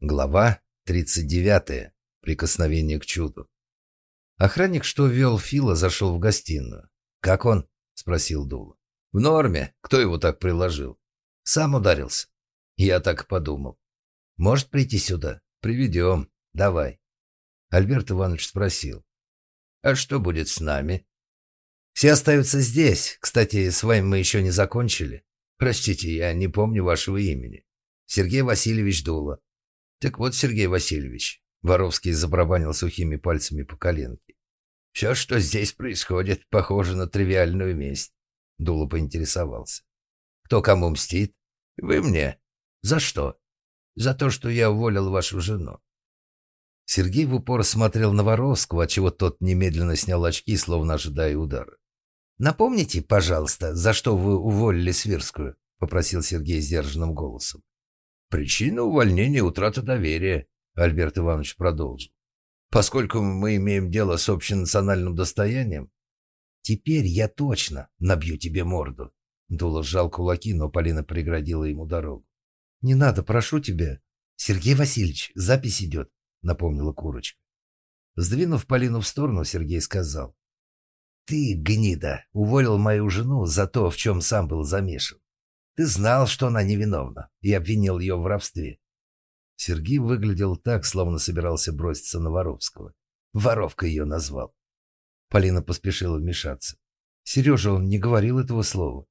Глава 39. Прикосновение к чуду. Охранник, что вел Фила, зашел в гостиную. «Как он?» – спросил Дула. «В норме. Кто его так приложил?» «Сам ударился». Я так подумал. «Может прийти сюда? Приведем. Давай». Альберт Иванович спросил. «А что будет с нами?» «Все остаются здесь. Кстати, с вами мы еще не закончили. Простите, я не помню вашего имени. Сергей Васильевич Дула». Так вот, Сергей Васильевич, Воровский забарабанил сухими пальцами по коленке. Все, что здесь происходит, похоже на тривиальную месть. Дуло поинтересовался. Кто кому мстит? Вы мне. За что? За то, что я уволил вашу жену. Сергей в упор смотрел на Воровского, отчего тот немедленно снял очки, словно ожидая удара. «Напомните, пожалуйста, за что вы уволили Свирскую?» — попросил Сергей сдержанным голосом. Причина увольнения – утрата доверия, Альберт Иванович продолжил. Поскольку мы имеем дело с общенациональным достоянием, теперь я точно набью тебе морду. Дула сжал кулаки, но Полина преградила ему дорогу. «Не надо, прошу тебя. Сергей Васильевич, запись идет», — напомнила курочка. Сдвинув Полину в сторону, Сергей сказал. «Ты, гнида, уволил мою жену за то, в чем сам был замешан. Ты знал, что она невиновна, и обвинил ее в воровстве. Сергей выглядел так, словно собирался броситься на Воровского. Воровка ее назвал. Полина поспешила вмешаться. Сережа, он не говорил этого слова.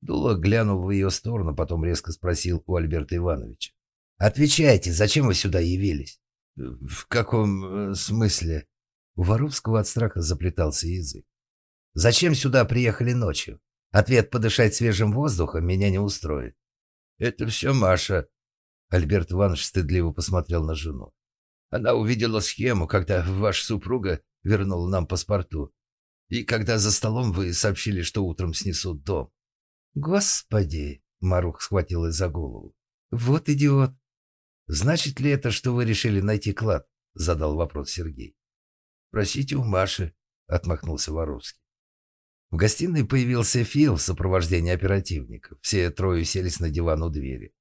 Дула глянул в ее сторону, потом резко спросил у Альберта Ивановича. «Отвечайте, зачем вы сюда явились?» «В каком э, смысле?» У Воровского от страха заплетался язык. «Зачем сюда приехали ночью? Ответ подышать свежим воздухом меня не устроит. Это все Маша. Альберт Иванович стыдливо посмотрел на жену. Она увидела схему, когда ваша супруга вернула нам паспорту. И когда за столом вы сообщили, что утром снесут дом. Господи, Марух схватилась за голову. Вот идиот. Значит ли это, что вы решили найти клад? Задал вопрос Сергей. Просите у Маши, отмахнулся Воровский. В гостиной появился Фил в сопровождении оперативников. Все трое селись на диван у двери.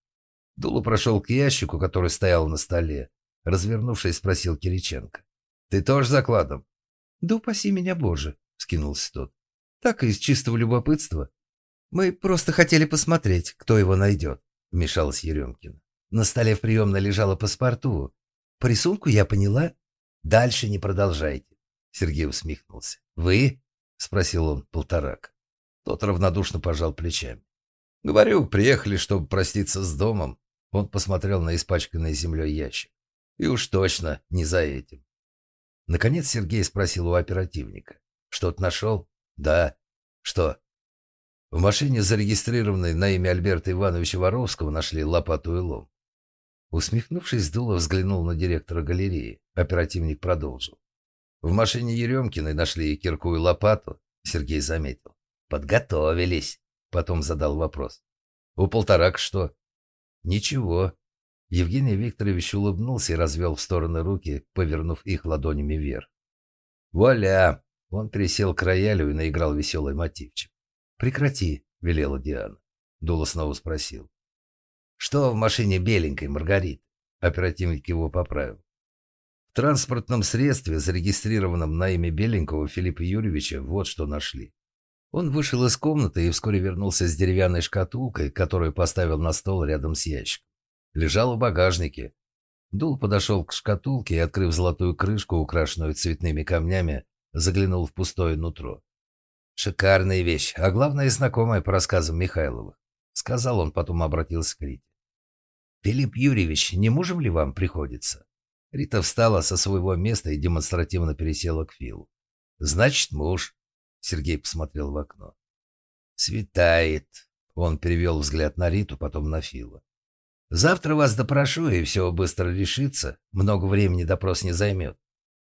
Дулу прошел к ящику, который стоял на столе. Развернувшись, спросил Кириченко. «Ты тоже закладом?» «Да упаси меня, Боже!» — скинулся тот. «Так из чистого любопытства. Мы просто хотели посмотреть, кто его найдет», — вмешалась Еремкина. На столе в приемной лежало паспорту. По рисунку я поняла. «Дальше не продолжайте», — Сергей усмехнулся. «Вы — спросил он полторак. Тот равнодушно пожал плечами. «Говорю, приехали, чтобы проститься с домом». Он посмотрел на испачканный землей ящик. «И уж точно не за этим». Наконец Сергей спросил у оперативника. «Что-то нашел?» «Да». «Что?» В машине, зарегистрированной на имя Альберта Ивановича Воровского, нашли лопату и лом. Усмехнувшись, Дула взглянул на директора галереи. Оперативник продолжил. В машине Еремкиной нашли и кирку, и лопату, Сергей заметил. Подготовились. Потом задал вопрос. У полторак что? Ничего. Евгений Викторович улыбнулся и развел в стороны руки, повернув их ладонями вверх. Вуаля! Он присел к роялю и наиграл веселый мотивчик. «Прекрати», — велела Диана. Дула снова спросил. «Что в машине беленькой, Маргарит?» Оперативник его поправил. Транспортном средстве, зарегистрированном на имя Беленького Филиппа Юрьевича, вот что нашли. Он вышел из комнаты и вскоре вернулся с деревянной шкатулкой, которую поставил на стол рядом с ящиком. Лежал в багажнике. Дул подошел к шкатулке и, открыв золотую крышку, украшенную цветными камнями, заглянул в пустое нутро. «Шикарная вещь, а главное, знакомая по рассказам Михайлова», — сказал он, потом обратился к Рите. «Филипп Юрьевич, не мужем ли вам приходится?» Рита встала со своего места и демонстративно пересела к Филу. «Значит, муж». Сергей посмотрел в окно. «Светает». Он перевел взгляд на Риту, потом на Фила. «Завтра вас допрошу, и все быстро решится. Много времени допрос не займет.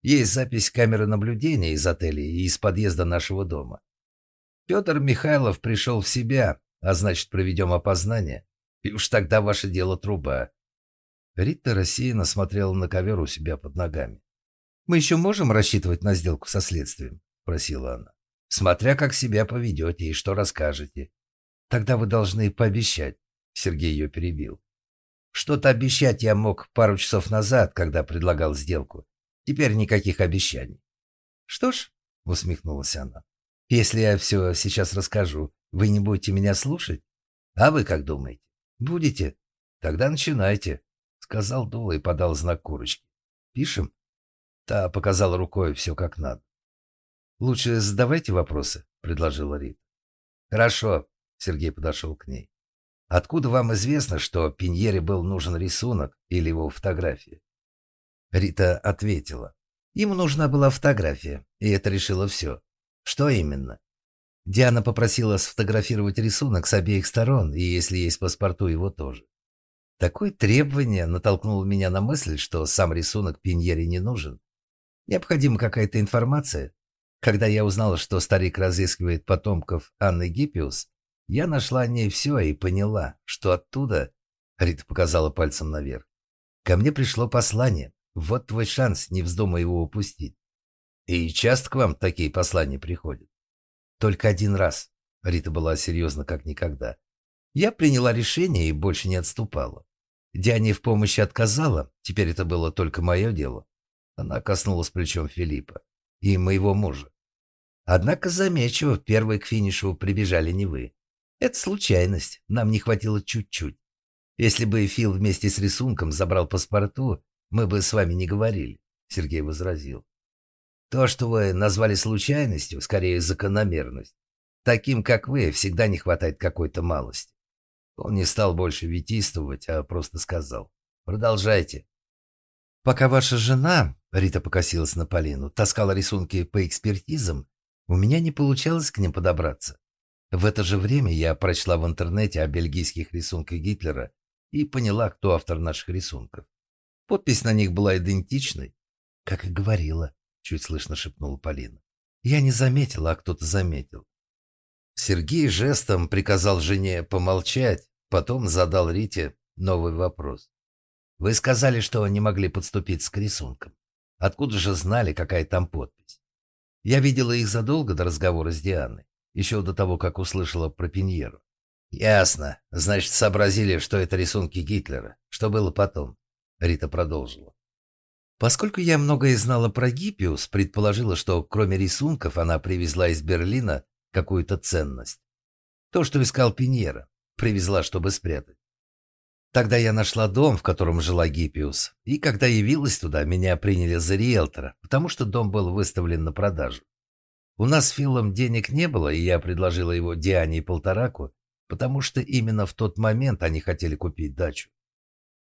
Есть запись камеры наблюдения из отеля и из подъезда нашего дома. Петр Михайлов пришел в себя, а значит, проведем опознание. И уж тогда ваше дело труба. Рита рассеянно смотрела на ковер у себя под ногами. «Мы еще можем рассчитывать на сделку со следствием?» – просила она. «Смотря как себя поведете и что расскажете. Тогда вы должны пообещать», – Сергей ее перебил. Что-то обещать я мог пару часов назад, когда предлагал сделку. Теперь никаких обещаний. Что ж, усмехнулась она, если я все сейчас расскажу, вы не будете меня слушать? А вы как думаете? Будете? Тогда начинайте, сказал Дула и подал знак курочки. Пишем? Та показала рукой все как надо. Лучше задавайте вопросы, предложила Рита. Хорошо, Сергей подошел к ней. Откуда вам известно, что Пиньере был нужен рисунок или его фотография? Рита ответила. Ему нужна была фотография, и это решило все. Что именно? Диана попросила сфотографировать рисунок с обеих сторон, и если есть паспорту, его тоже. Такое требование натолкнуло меня на мысль, что сам рисунок Пиньере не нужен. Необходима какая-то информация. Когда я узнала, что старик разыскивает потомков Анны Гиппиус, я нашла о ней все и поняла, что оттуда, Рита показала пальцем наверх, ко мне пришло послание. Вот твой шанс, не вздумай его упустить. И часто к вам такие послания приходят? Только один раз. Рита была серьезна как никогда. Я приняла решение и больше не отступала. Диане в помощи отказала, теперь это было только мое дело. Она коснулась плечом Филиппа и моего мужа. Однако, замечу, первые к финишу прибежали не вы. Это случайность, нам не хватило чуть-чуть. Если бы Фил вместе с рисунком забрал паспорту, мы бы с вами не говорили, Сергей возразил. То, что вы назвали случайностью, скорее закономерность. Таким, как вы, всегда не хватает какой-то малости. Он не стал больше витийствовать, а просто сказал. Продолжайте. Пока ваша жена, Рита покосилась на Полину, таскала рисунки по экспертизам, у меня не получалось к ним подобраться. В это же время я прочла в интернете о бельгийских рисунках Гитлера и поняла, кто автор наших рисунков. Подпись на них была идентичной. Как и говорила, чуть слышно шепнула Полина. Я не заметила, а кто-то заметил. Сергей жестом приказал жене помолчать, потом задал Рите новый вопрос. Вы сказали, что не могли подступиться к рисункам. Откуда же знали, какая там подпись? Я видела их задолго до разговора с Дианой еще до того, как услышала про Пиньеру. «Ясно. Значит, сообразили, что это рисунки Гитлера. Что было потом?» Рита продолжила. Поскольку я многое знала про Гиппиус, предположила, что кроме рисунков она привезла из Берлина какую-то ценность. То, что искал Пиньера, привезла, чтобы спрятать. Тогда я нашла дом, в котором жила Гиппиус, и когда явилась туда, меня приняли за риэлтора, потому что дом был выставлен на продажу. У нас с Филом денег не было, и я предложила его Диане и Полтораку, потому что именно в тот момент они хотели купить дачу.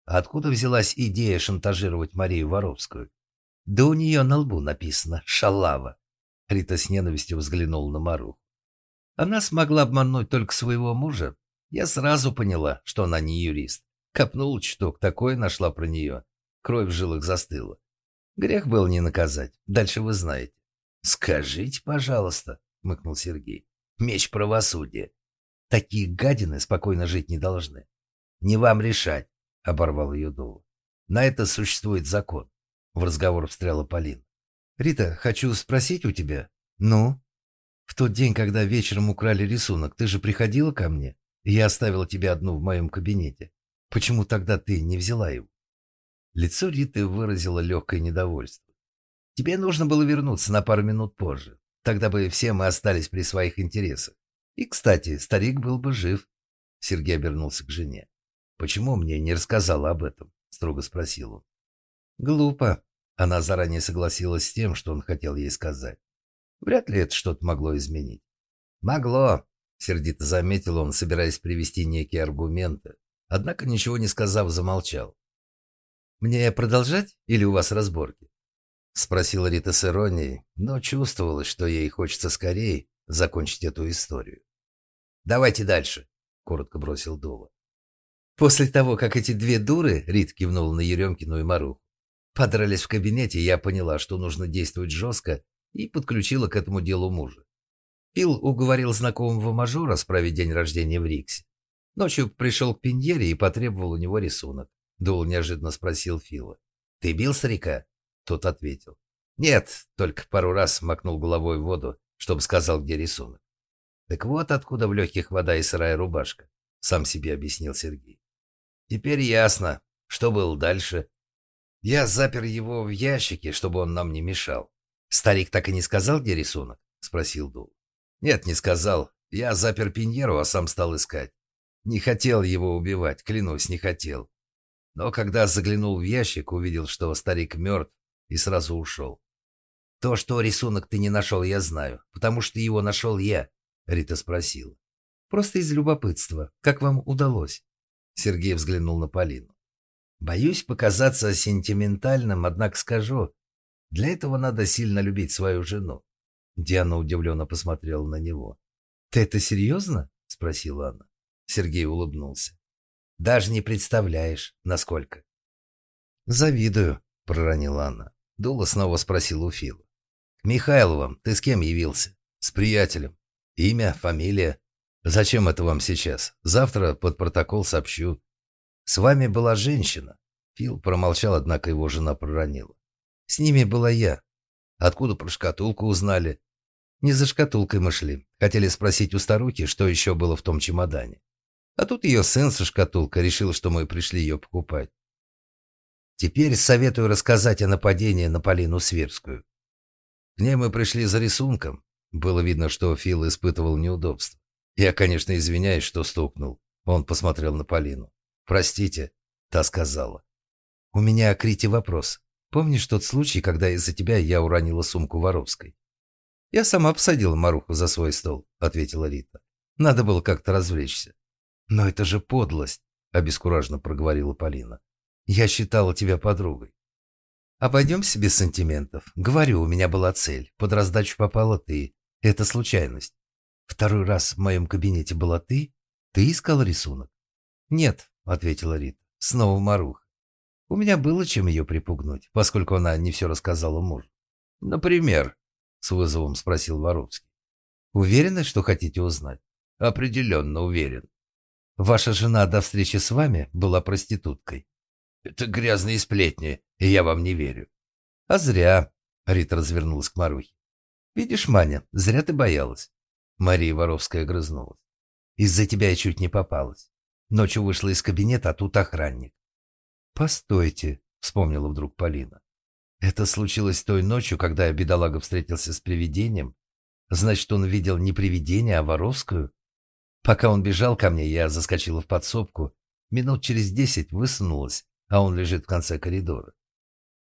А откуда взялась идея шантажировать Марию Воровскую? Да у нее на лбу написано «Шалава». Рита с ненавистью взглянула на Мару. Она смогла обмануть только своего мужа. Я сразу поняла, что она не юрист. Копнула чуток, такое нашла про нее. Кровь в жилах застыла. Грех был не наказать. Дальше вы знаете. «Скажите, пожалуйста», — мыкнул Сергей. «Меч правосудия. Такие гадины спокойно жить не должны. Не вам решать», — оборвал ее Дула. «На это существует закон», — в разговор встряла Полина. «Рита, хочу спросить у тебя. Ну?» «В тот день, когда вечером украли рисунок, ты же приходила ко мне, я оставила тебя одну в моем кабинете. Почему тогда ты не взяла его?» Лицо Риты выразило легкое недовольство. Тебе нужно было вернуться на пару минут позже. Тогда бы все мы остались при своих интересах. И, кстати, старик был бы жив. Сергей обернулся к жене. «Почему мне не рассказала об этом?» — строго спросил он. «Глупо». Она заранее согласилась с тем, что он хотел ей сказать. Вряд ли это что-то могло изменить. «Могло», — сердито заметил он, собираясь привести некие аргументы. Однако, ничего не сказав, замолчал. «Мне продолжать или у вас разборки?» Спросила Рита с иронией, но чувствовалось, что ей хочется скорее закончить эту историю. «Давайте дальше», — коротко бросил Дула. После того, как эти две дуры, Рит кивнула на Еремкину и Маруху, подрались в кабинете, я поняла, что нужно действовать жестко, и подключила к этому делу мужа. Пил уговорил знакомого мажора справить день рождения в Риксе. Ночью пришел к Пиньере и потребовал у него рисунок. Дул неожиданно спросил Фила. «Ты бил старика?» Тот ответил. «Нет, только пару раз макнул головой в воду, чтобы сказал, где рисунок». «Так вот откуда в легких вода и сырая рубашка», — сам себе объяснил Сергей. Теперь ясно, что было дальше. Я запер его в ящике, чтобы он нам не мешал. Старик так и не сказал, где рисунок? Спросил Дул. Нет, не сказал. Я запер Пиньеру, а сам стал искать. Не хотел его убивать, клянусь, не хотел. Но когда заглянул в ящик, увидел, что старик мертв, и сразу ушел. То, что рисунок ты не нашел, я знаю, потому что его нашел я, Рита спросила. Просто из любопытства. Как вам удалось? Сергей взглянул на Полину. Боюсь показаться сентиментальным, однако скажу, для этого надо сильно любить свою жену. Диана удивленно посмотрела на него. «Ты это серьезно?» — спросила она. Сергей улыбнулся. «Даже не представляешь, насколько». «Завидую», — проронила она. Дула снова спросил у Фила. «К Михайловым ты с кем явился?» «С приятелем. Имя, фамилия?» «Зачем это вам сейчас? Завтра под протокол сообщу». «С вами была женщина». Фил промолчал, однако его жена проронила. «С ними была я. Откуда про шкатулку узнали?» «Не за шкатулкой мы шли. Хотели спросить у старухи, что еще было в том чемодане. А тут ее сын со шкатулкой решил, что мы пришли ее покупать. Теперь советую рассказать о нападении на Полину Сверскую. К ней мы пришли за рисунком. Было видно, что Фил испытывал неудобство. Я, конечно, извиняюсь, что стукнул. Он посмотрел на Полину. «Простите», — та сказала. «У меня к Рите вопрос. Помнишь тот случай, когда из-за тебя я уронила сумку Воровской?» «Я сама посадила Маруху за свой стол», — ответила Рита. «Надо было как-то развлечься». «Но это же подлость», — обескураженно проговорила Полина. «Я считала тебя подругой». «Обойдемся без сантиментов. Говорю, у меня была цель. Под раздачу попала ты. Это случайность. Второй раз в моем кабинете была ты? Ты искал рисунок? Нет, ответила Рита. Снова Марух. У меня было чем ее припугнуть, поскольку она не все рассказала мужу. Например, с вызовом спросил Воровский. Уверены, что хотите узнать? Определенно уверен. Ваша жена до встречи с вами была проституткой. Это грязные сплетни, и я вам не верю. А зря, Рита развернулась к Марухе. Видишь, Маня, зря ты боялась. Мария Воровская грызнулась. «Из-за тебя я чуть не попалась. Ночью вышла из кабинета, а тут охранник». «Постойте», — вспомнила вдруг Полина. «Это случилось той ночью, когда бедолага встретился с привидением? Значит, он видел не привидение, а Воровскую? Пока он бежал ко мне, я заскочила в подсобку. Минут через десять высунулась, а он лежит в конце коридора».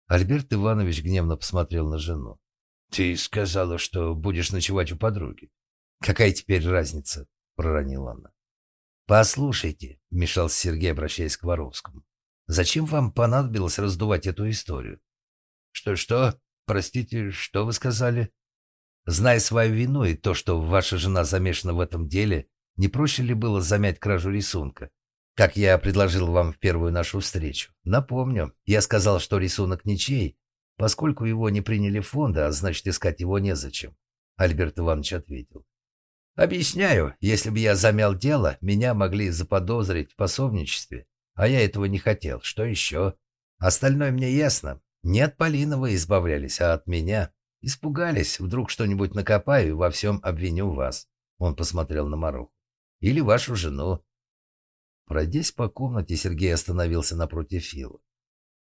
Альберт Иванович гневно посмотрел на жену. «Ты сказала, что будешь ночевать у подруги. «Какая теперь разница?» — проронила она. «Послушайте», — вмешался Сергей, обращаясь к Воровскому, «зачем вам понадобилось раздувать эту историю?» «Что-что? Простите, что вы сказали?» «Зная свою вину и то, что ваша жена замешана в этом деле, не проще ли было замять кражу рисунка, как я предложил вам в первую нашу встречу? Напомню, я сказал, что рисунок ничей, поскольку его не приняли в фонд, а значит, искать его незачем», — Альберт Иванович ответил. Объясняю, если бы я замял дело, меня могли заподозрить в пособничестве, а я этого не хотел. Что еще? Остальное мне ясно. Не от Полины вы избавлялись, а от меня. Испугались, вдруг что-нибудь накопаю и во всем обвиню вас. Он посмотрел на Маруху. Или вашу жену. Пройдясь по комнате, Сергей остановился напротив Фила.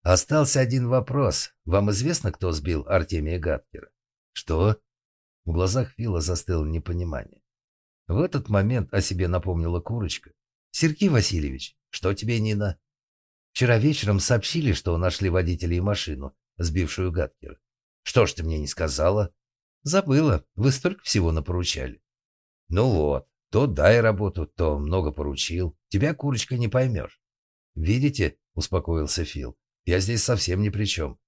Остался один вопрос. Вам известно, кто сбил Артемия Гапкера? Что? В глазах Фила застыло непонимание. В этот момент о себе напомнила курочка. «Сергей Васильевич, что тебе, Нина?» «Вчера вечером сообщили, что нашли водителя и машину, сбившую Гаткера. Что ж ты мне не сказала?» «Забыла. Вы столько всего напоручали». «Ну вот, то дай работу, то много поручил. Тебя, курочка, не поймешь». «Видите?» — успокоился Фил. «Я здесь совсем ни при чем».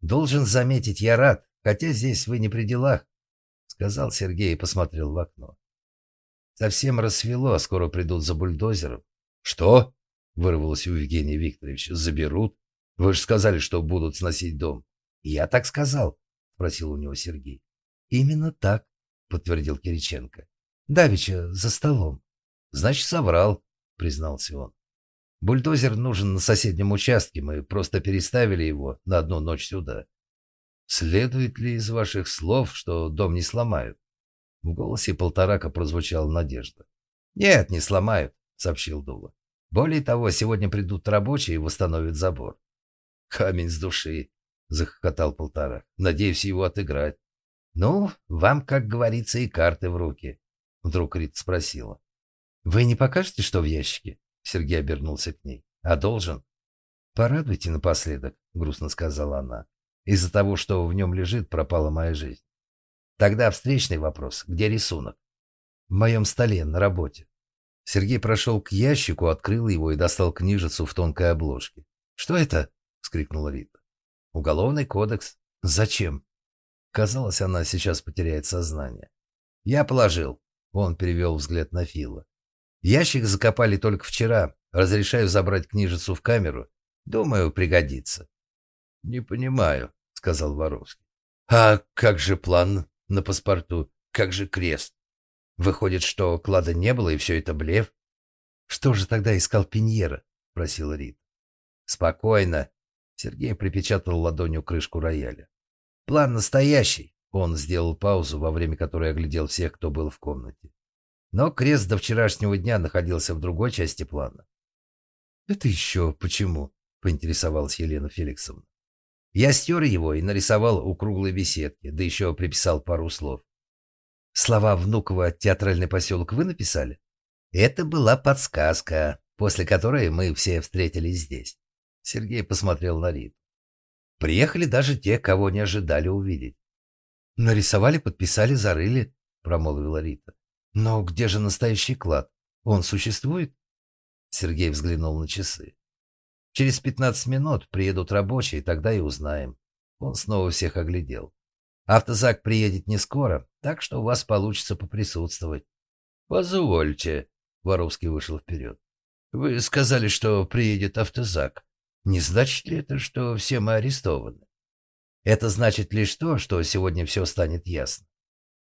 «Должен заметить, я рад, хотя здесь вы не при делах», — сказал Сергей и посмотрел в окно. Совсем рассвело, скоро придут за бульдозером. Что? Вырвалось у Евгения Викторовича. Заберут? Вы же сказали, что будут сносить дом. Я так сказал, спросил у него Сергей. Именно так, подтвердил Кириченко. Давича за столом. Значит, соврал, признался он. Бульдозер нужен на соседнем участке, мы просто переставили его на одну ночь сюда. Следует ли из ваших слов, что дом не сломают? В голосе полторака прозвучала надежда. «Нет, не сломают», — сообщил Дула. Более того, сегодня придут рабочие и восстановят забор. Камень с души, захохотал полтора. Надеюсь его отыграть. Ну, вам, как говорится, и карты в руки. Вдруг Рит спросила. Вы не покажете, что в ящике? Сергей обернулся к ней. А должен? Порадуйте напоследок, грустно сказала она. Из-за того, что в нем лежит, пропала моя жизнь. Тогда встречный вопрос. Где рисунок? В моем столе, на работе. Сергей прошел к ящику, открыл его и достал книжицу в тонкой обложке. «Что это?» — вскрикнула Рита. «Уголовный кодекс. Зачем?» Казалось, она сейчас потеряет сознание. «Я положил». Он перевел взгляд на Фила. «Ящик закопали только вчера. Разрешаю забрать книжицу в камеру. Думаю, пригодится». «Не понимаю», — сказал Воровский. «А как же план на паспорту? Как же крест? Выходит, что клада не было, и все это блеф?» «Что же тогда искал Пиньера?» — просила Рит. «Спокойно», — Сергей припечатал ладонью крышку рояля. «План настоящий», — он сделал паузу, во время которой оглядел всех, кто был в комнате. Но крест до вчерашнего дня находился в другой части плана. «Это еще почему?» — поинтересовалась Елена Феликсовна. Я стер его и нарисовал у круглой беседки, да еще приписал пару слов. Слова Внуково «Театральный поселок» вы написали? Это была подсказка, после которой мы все встретились здесь. Сергей посмотрел на Риту. Приехали даже те, кого не ожидали увидеть. Нарисовали, подписали, зарыли, промолвила Рита. Но где же настоящий клад? Он существует? Сергей взглянул на часы. Через пятнадцать минут приедут рабочие, тогда и узнаем. Он снова всех оглядел. Автозак приедет не скоро, так что у вас получится поприсутствовать. Позвольте, Воровский вышел вперед. Вы сказали, что приедет автозак. Не значит ли это, что все мы арестованы? Это значит лишь то, что сегодня все станет ясно.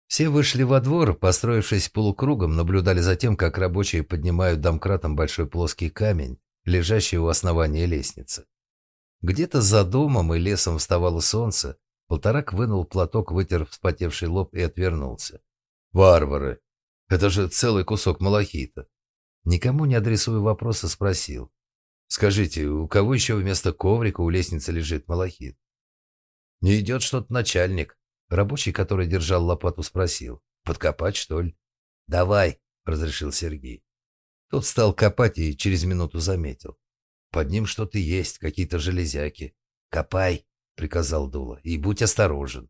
Все вышли во двор, построившись полукругом, наблюдали за тем, как рабочие поднимают домкратом большой плоский камень, лежащий у основания лестницы. Где-то за домом и лесом вставало солнце, Полторак вынул платок, вытер вспотевший лоб и отвернулся. «Варвары! Это же целый кусок малахита!» Никому не адресуя вопроса, спросил. «Скажите, у кого еще вместо коврика у лестницы лежит малахит?» «Не идет что-то начальник». Рабочий, который держал лопату, спросил. «Подкопать, что ли?» «Давай», — разрешил Сергей. Тот стал копать и через минуту заметил. Под ним что-то есть, какие-то железяки. «Копай», — приказал Дула, — «и будь осторожен».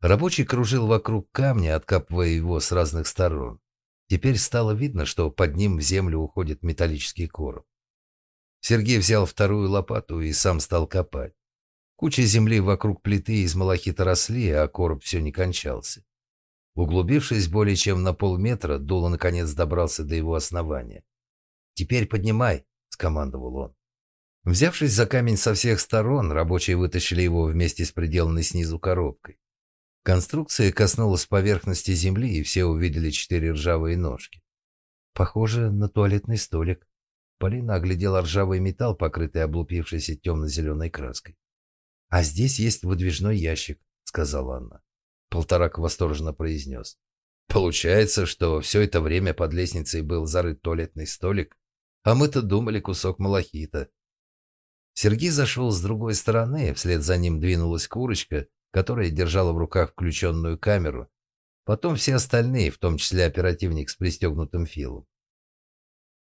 Рабочий кружил вокруг камня, откапывая его с разных сторон. Теперь стало видно, что под ним в землю уходит металлический короб. Сергей взял вторую лопату и сам стал копать. Куча земли вокруг плиты из малахита росли, а короб все не кончался. Углубившись более чем на полметра, Дула наконец добрался до его основания. «Теперь поднимай», — скомандовал он. Взявшись за камень со всех сторон, рабочие вытащили его вместе с приделанной снизу коробкой. Конструкция коснулась поверхности земли, и все увидели четыре ржавые ножки. Похоже на туалетный столик. Полина оглядела ржавый металл, покрытый облупившейся темно-зеленой краской. «А здесь есть выдвижной ящик», — сказала она. Полторак восторженно произнес. Получается, что все это время под лестницей был зарыт туалетный столик, а мы-то думали кусок малахита. Сергей зашел с другой стороны, вслед за ним двинулась курочка, которая держала в руках включенную камеру. Потом все остальные, в том числе оперативник с пристегнутым филом.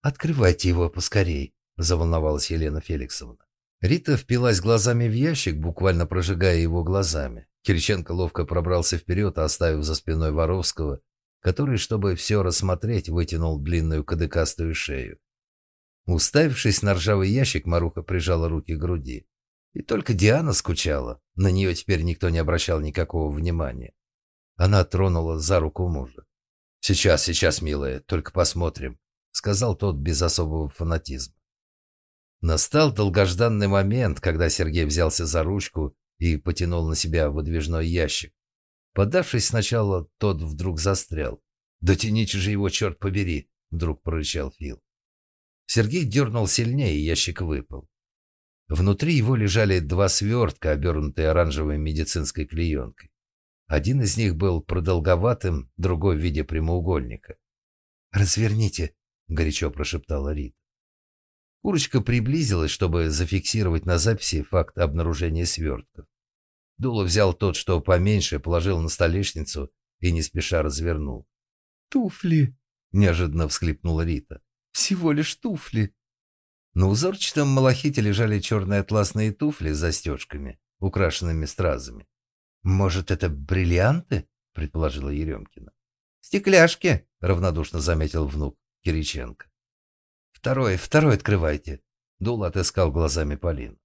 «Открывайте его поскорей», — заволновалась Елена Феликсовна. Рита впилась глазами в ящик, буквально прожигая его глазами. Кириченко ловко пробрался вперед, оставив за спиной Воровского, который, чтобы все рассмотреть, вытянул длинную кадыкастую шею. Уставившись на ржавый ящик, Маруха прижала руки к груди. И только Диана скучала. На нее теперь никто не обращал никакого внимания. Она тронула за руку мужа. «Сейчас, сейчас, милая, только посмотрим», — сказал тот без особого фанатизма. Настал долгожданный момент, когда Сергей взялся за ручку и потянул на себя выдвижной ящик. Подавшись сначала, тот вдруг застрял. «Дотяните же его, черт побери!» — вдруг прорычал Фил. Сергей дернул сильнее, и ящик выпал. Внутри его лежали два свертка, обернутые оранжевой медицинской клеенкой. Один из них был продолговатым, другой в виде прямоугольника. «Разверните», — горячо прошептала Рит. Курочка приблизилась, чтобы зафиксировать на записи факт обнаружения свертков. Дула взял тот, что поменьше, положил на столешницу и не спеша развернул. «Туфли!» — неожиданно всхлипнула Рита. «Всего лишь туфли!» На узорчатом малахите лежали черные атласные туфли с застежками, украшенными стразами. «Может, это бриллианты?» — предположила Еремкина. «Стекляшки!» — равнодушно заметил внук Кириченко. «Второй, второй открывайте!» — Дул отыскал глазами Полину.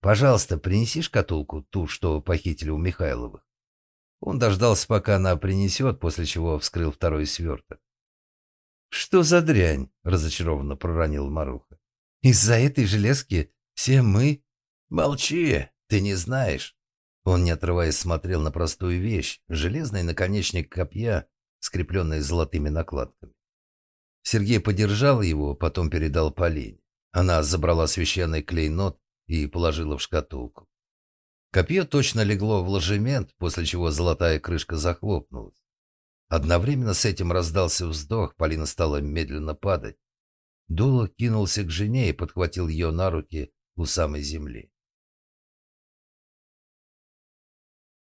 «Пожалуйста, принеси шкатулку, ту, что похитили у Михайловых». Он дождался, пока она принесет, после чего вскрыл второй сверток. «Что за дрянь?» — разочарованно проронил Маруха. «Из-за этой железки все мы...» «Молчи, ты не знаешь». Он, не отрываясь, смотрел на простую вещь — железный наконечник копья, скрепленный золотыми накладками. Сергей подержал его, потом передал Полине. Она забрала священный клейнот и положила в шкатулку. Копье точно легло в ложемент, после чего золотая крышка захлопнулась. Одновременно с этим раздался вздох, Полина стала медленно падать. Дула кинулся к жене и подхватил ее на руки у самой земли.